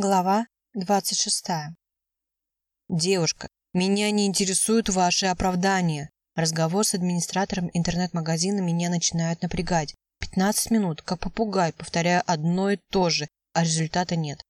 Глава двадцать шестая. Девушка, меня не интересуют ваши оправдания. Разговор с администратором интернет-магазина меня начинает напрягать. Пятнадцать минут, как попугай, повторяю одно и то же, а результата нет.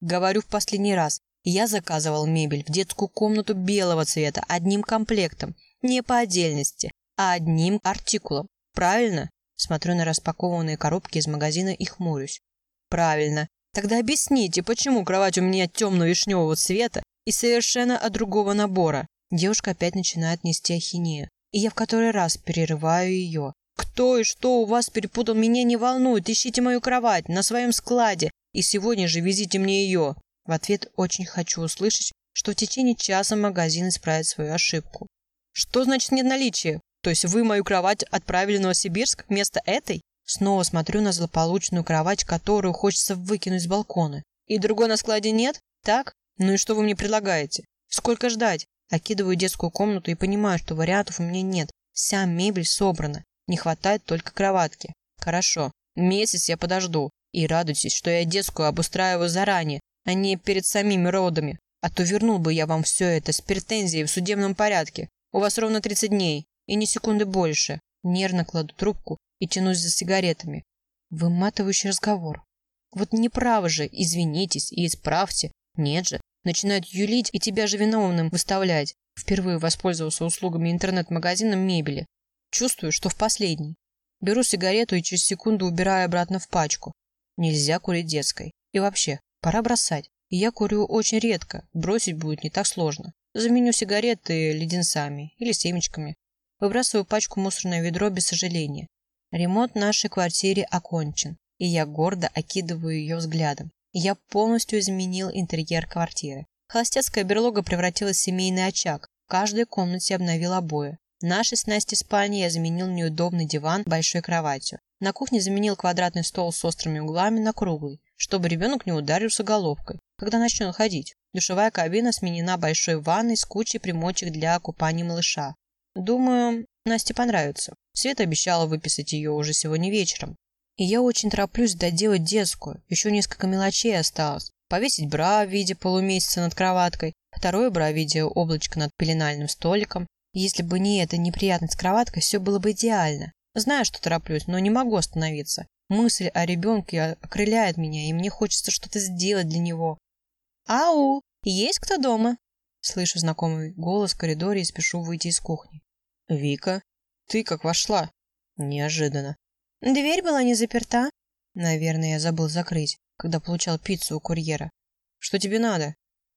Говорю в последний раз. Я заказывал мебель в детскую комнату белого цвета одним комплектом, не по отдельности, а одним артикулом. Правильно? Смотрю на распакованные коробки из магазина и хмурюсь. Правильно. Тогда объясните, почему кровать у меня темно-вишневого цвета и совершенно от другого набора? Девушка опять начинает нести ахинею, и я в который раз перерываю ее. Кто и что у вас перепутал, меня не волнует. Ищите мою кровать на своем складе и сегодня же везите мне ее. В ответ очень хочу услышать, что в течение часа магазин исправит свою ошибку. Что значит нет наличия? То есть вы мою кровать отправили в Новосибирск вместо этой? Снова смотрю на злополучную кровать, которую хочется выкинуть с балкона. И другой на складе нет? Так? Ну и что вы мне предлагаете? Сколько ждать? Окидываю детскую комнату и понимаю, что вариантов у меня нет. Вся мебель собрана. Не хватает только кроватки. Хорошо. Месяц я подожду. И радуйтесь, что я детскую обустраиваю заранее, а не перед самими родами. А то вернул бы я вам все это с претензией в судебном порядке. У вас ровно 30 дней. И ни секунды больше. Нервно кладу трубку и тянусь за сигаретами. Выматывающий разговор. Вот не право же, извинитесь и исправьте. Нет же, начинают юлить и тебя же виновным выставлять. Впервые воспользовался услугами интернет-магазина мебели. Чувствую, что в последний. Беру сигарету и через секунду убираю обратно в пачку. Нельзя курить детской. И вообще, пора бросать. И я курю очень редко, бросить будет не так сложно. Заменю сигареты леденцами или семечками. Выбрасываю пачку в мусорное ведро без сожаления. Ремонт нашей квартире окончен, и я гордо окидываю ее взглядом. Я полностью изменил интерьер квартиры. Холостяцкая берлога превратилась в семейный очаг. В каждой комнате обновил обои. В нашей с Настей спальне я заменил неудобный диван большой кроватью. На кухне заменил квадратный стол с острыми углами на круглый, чтобы ребенок не ударился головкой, когда начнет ходить. Душевая кабина сменена большой ванной с кучей примочек для купания малыша. Думаю, Насте понравится. Света обещала выписать ее уже сегодня вечером. И я очень тороплюсь доделать детскую. Еще несколько мелочей осталось. Повесить бра в виде полумесяца над кроваткой, второе бра в виде облачка над пеленальным столиком. Если бы не эта неприятность с кроваткой, все было бы идеально. Знаю, что тороплюсь, но не могу остановиться. Мысль о ребенке окрыляет меня, и мне хочется что-то сделать для него. «Ау! Есть кто дома?» Слышу знакомый голос в коридоре и спешу выйти из кухни. «Вика, ты как вошла?» Неожиданно. «Дверь была не заперта?» Наверное, я забыл закрыть, когда получал пиццу у курьера. «Что тебе надо?»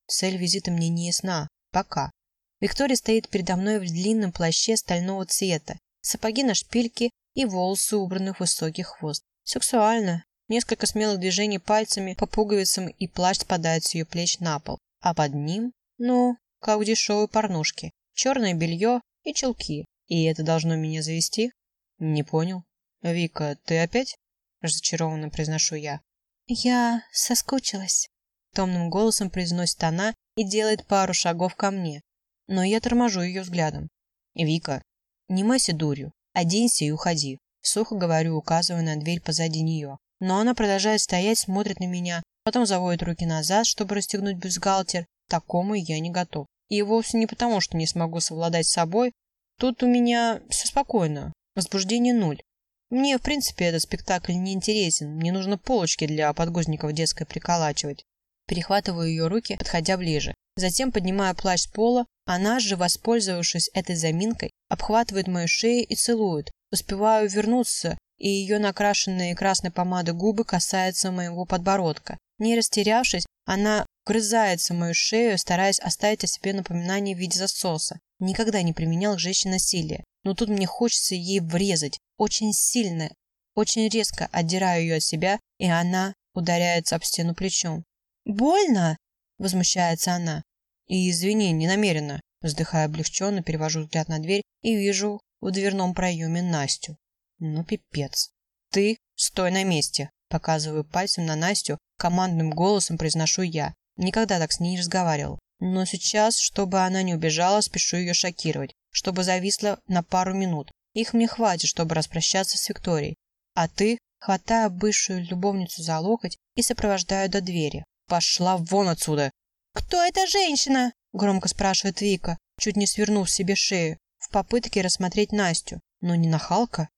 Цель визита мне не ясна. Пока. Виктория стоит передо мной в длинном плаще стального цвета, сапоги на шпильке и волосы убраны в высокий хвост. Сексуально. Несколько смелых движений пальцами по пуговицам, и плащ спадает с ее плеч на пол. А под ним, ну, как в дешевой порнушке, черное белье, и чулки. И это должно меня завести? Не понял. Вика, ты опять? Разочарованно произношу я. Я соскучилась. Томным голосом произносит она и делает пару шагов ко мне. Но я торможу ее взглядом. Вика, не майся дурью. Оденься и уходи. Сухо говорю, указывая на дверь позади нее. Но она продолжает стоять, смотрит на меня, потом заводит руки назад, чтобы расстегнуть бюстгальтер. Такому я не готов. И вовсе не потому, что не смогу совладать с собой. Тут у меня все спокойно. Возбуждение нуль. Мне, в принципе, этот спектакль не интересен. Мне нужно полочки для подгузников детской приколачивать. Перехватываю ее руки, подходя ближе. Затем поднимаю плащ с пола. Она же, воспользовавшись этой заминкой, обхватывает мою шею и целует. Успеваю вернуться, и ее накрашенные красной помадой губы касаются моего подбородка. Не растерявшись, она вгрызается в мою шею, стараясь оставить о себе напоминание в виде засоса. Никогда не применял к женщине насилие, но тут мне хочется ей врезать. Очень сильно, очень резко отдираю ее от себя, и она ударяется об стену плечом. «Больно?» – возмущается она. «И извини, не намеренно». Вздыхая облегченно, перевожу взгляд на дверь и вижу в дверном проеме Настю. Ну, пипец. «Ты стой на месте!» Показываю пальцем на Настю, командным голосом произношу я. Никогда так с ней не разговаривал. Но сейчас, чтобы она не убежала, спешу ее шокировать, чтобы зависла на пару минут. Их мне хватит, чтобы распрощаться с Викторией. А ты, хватая бывшую любовницу за локоть и сопровождаю до двери. Пошла вон отсюда. Кто эта женщина? Громко спрашивает Вика, чуть не свернув себе шею, в попытке рассмотреть Настю. Но не нахалка.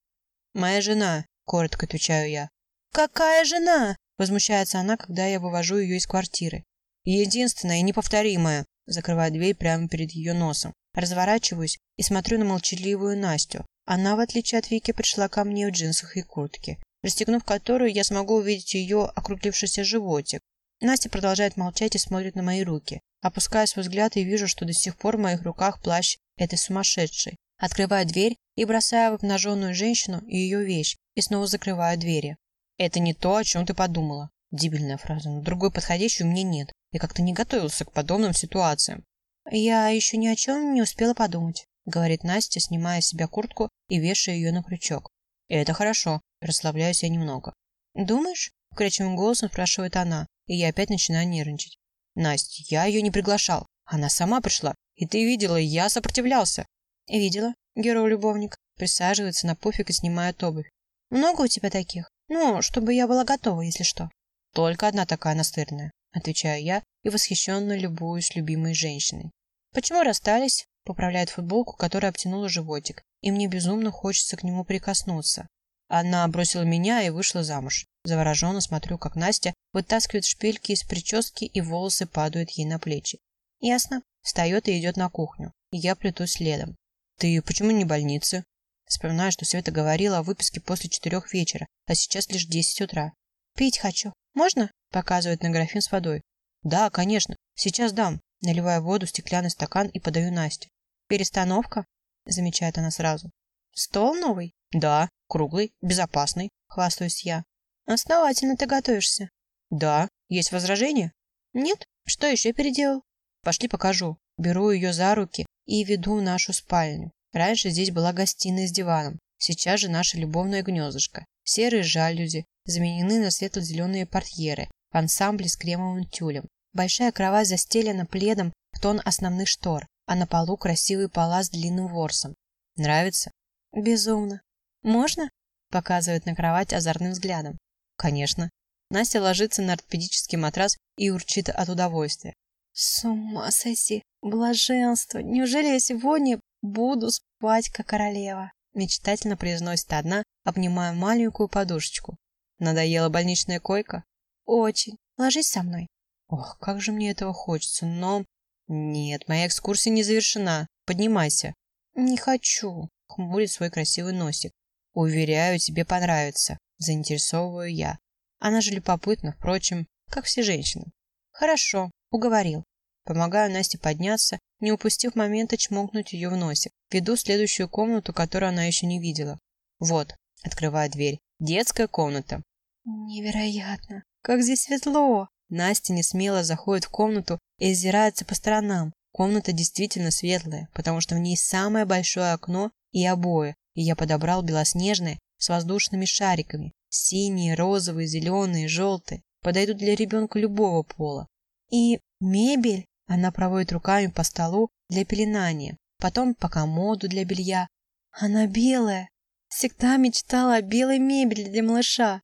Моя жена, коротко отвечаю я. Какая жена? Возмущается она, когда я вывожу ее из квартиры. Единственная и неповторимая. Закрываю дверь прямо перед ее носом. Разворачиваюсь и смотрю на молчаливую Настю. Она, в отличие от Вики, пришла ко мне в джинсах и куртке, расстегнув которую, я смогу увидеть ее округлившийся животик. Настя продолжает молчать и смотрит на мои руки. Опускаю свой взгляд и вижу, что до сих пор в моих руках плащ этой сумасшедшей. Открываю дверь и бросаю в обнаженную женщину и ее вещь, и снова закрываю двери. Это не то, о чем ты подумала. Дебильная фраза, но другой подходящей у меня нет. Я как-то не готовился к подобным ситуациям. Я еще ни о чем не успела подумать, говорит Настя, снимая с себя куртку и вешая ее на крючок. И это хорошо, расслабляюсь я немного. Думаешь? Вкрадчивым голосом спрашивает она, и я опять начинаю нервничать. Настя, я ее не приглашал. Она сама пришла. И ты видела, я сопротивлялся. Видела. Герой-любовник. Присаживается на пуфик и снимает обувь. Много у тебя таких? Ну, чтобы я была готова, если что. Только одна такая настырная, отвечаю я и восхищенно любуюсь любимой женщиной. Почему расстались? Поправляет футболку, которая обтянула животик, и мне безумно хочется к нему прикоснуться. Она бросила меня и вышла замуж. Завороженно смотрю, как Настя вытаскивает шпильки из прически, и волосы падают ей на плечи. Ясно. Встает и идет на кухню, и я плетусь следом. Ты почему не больнице? Вспоминаю, что Света говорила о выписке после четырех вечера, а сейчас лишь десять утра. Пить хочу. Можно? Показывает на графин с водой. Да, конечно. Сейчас дам. Наливаю воду в стеклянный стакан и подаю Насте. Перестановка? Замечает она сразу. Стол новый? Да, круглый, безопасный, хвастаюсь я. Основательно ты готовишься. Да. Есть возражения? Нет. Что еще переделал? Пошли покажу. Беру ее за руки и веду в нашу спальню. Раньше здесь была гостиная с диваном, сейчас же наше любовное гнездышко. Серые жалюзи заменены на светло-зеленые портьеры в ансамбле с кремовым тюлем. Большая кровать застелена пледом в тон основных штор, а на полу красивый палас с длинным ворсом. Нравится? Безумно. Можно? Показывает на кровать озорным взглядом. Конечно. Настя ложится на ортопедический матрас и урчит от удовольствия. С ума сойти! Блаженство! Неужели я сегодня Буду спать, как королева, мечтательно произносит одна, обнимая маленькую подушечку. Надоела больничная койка? Очень. Ложись со мной. Ох, как же мне этого хочется, но... Нет, моя экскурсия не завершена. Поднимайся. Не хочу. Хмурит свой красивый носик. Уверяю, тебе понравится. Заинтересовываю я. Она же любопытна, впрочем, как все женщины. Хорошо, уговорил. Помогаю Насте подняться, не упустив момента чмокнуть ее в носик. Веду в следующую комнату, которую она еще не видела. Вот, открываю дверь. Детская комната. Невероятно. Как здесь светло. Настя не смело заходит в комнату и озирается по сторонам. Комната действительно светлая, потому что в ней самое большое окно и обои, и я подобрал белоснежные с воздушными шариками. Синие, розовые, зеленые, желтые. Подойдут для ребенка любого пола. И мебель она проводит руками по столу для пеленания, потом по комоду для белья. Она белая. Всегда мечтала о белой мебели для малыша.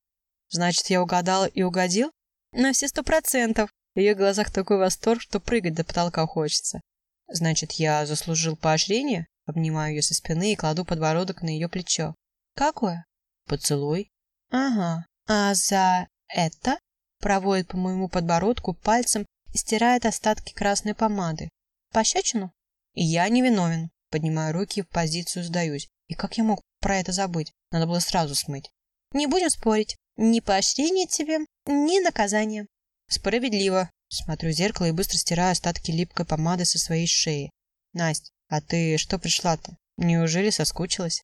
Значит, я угадала и угодил? На все сто процентов. В ее глазах такой восторг, что прыгать до потолка хочется. Значит, я заслужил поощрение? Обнимаю ее со спины и кладу подбородок на ее плечо. Какое? Поцелуй. Ага. А за это? Проводит по моему подбородку пальцем и стирает остатки красной помады. Пощечину? Я не виновен. Поднимаю руки в позицию сдаюсь. И как я мог про это забыть? Надо было сразу смыть. Не будем спорить. Ни поощрение тебе, ни наказание. Справедливо. Смотрю в зеркало и быстро стираю остатки липкой помады со своей шеи. Настя, а ты что пришла-то? Неужели соскучилась?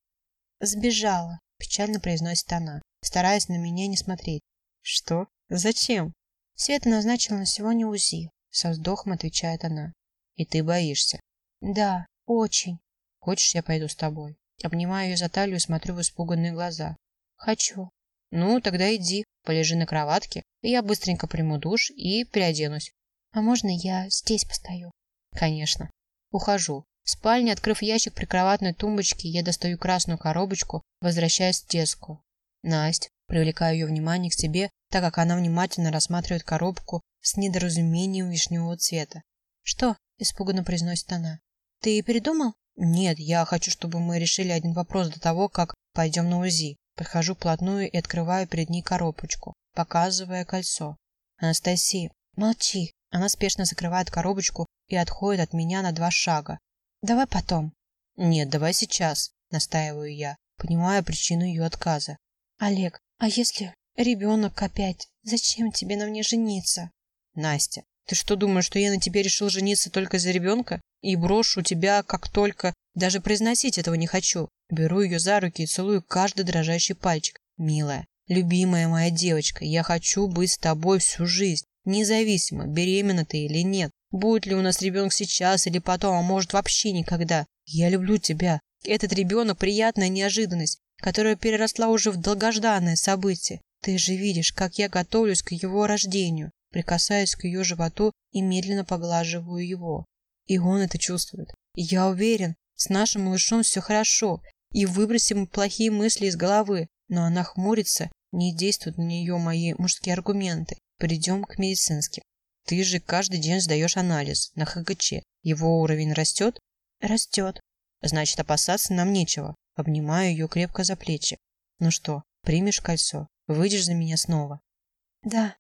Сбежала, печально произносит она, стараясь на меня не смотреть. Что? Зачем? Света назначила на сегодня УЗИ. Со вздохом отвечает она. И ты боишься? Да, очень. Хочешь, я пойду с тобой? Обнимаю ее за талию и смотрю в испуганные глаза. Хочу. Ну, тогда иди, полежи на кроватке, и я быстренько приму душ и переоденусь. А можно я здесь постою? Конечно. Ухожу. В спальне, открыв ящик прикроватной тумбочки, я достаю красную коробочку, возвращаясь в детскую. Настя, привлекаю ее внимание к себе, так как она внимательно рассматривает коробку с недоразумением вишневого цвета. «Что?» – испуганно произносит она. «Ты передумал?» «Нет, я хочу, чтобы мы решили один вопрос до того, как пойдем на УЗИ». Подхожу вплотную и открываю перед ней коробочку, показывая кольцо. «Анастасия, молчи!» Она спешно закрывает коробочку и отходит от меня на два шага. «Давай потом». «Нет, давай сейчас», – настаиваю я, понимая причину ее отказа. «Олег, а если ребенок опять? Зачем тебе на мне жениться?» «Настя, ты что думаешь, что я на тебе решил жениться только из-за ребенка? И брошу тебя, как только... Даже произносить этого не хочу. Беру ее за руки и целую каждый дрожащий пальчик. Милая, любимая моя девочка, я хочу быть с тобой всю жизнь. Независимо, беременна ты или нет. Будет ли у нас ребенок сейчас или потом, а может вообще никогда. Я люблю тебя. Этот ребенок – приятная неожиданность, которая переросла уже в долгожданное событие. Ты же видишь, как я готовлюсь к его рождению прикасаясь к ее животу и медленно поглаживаю его. И он это чувствует. я уверен, с нашим малышом все хорошо, и выбросим плохие мысли из головы. Но она хмурится, не действуют на нее мои мужские аргументы. Придем к медицинским. Ты же каждый день сдаешь анализ на ХГЧ. Его уровень растет? Растет. Значит, опасаться нам нечего. Обнимаю ее крепко за плечи. Ну что, примешь кольцо? Выйдешь за меня снова? Да.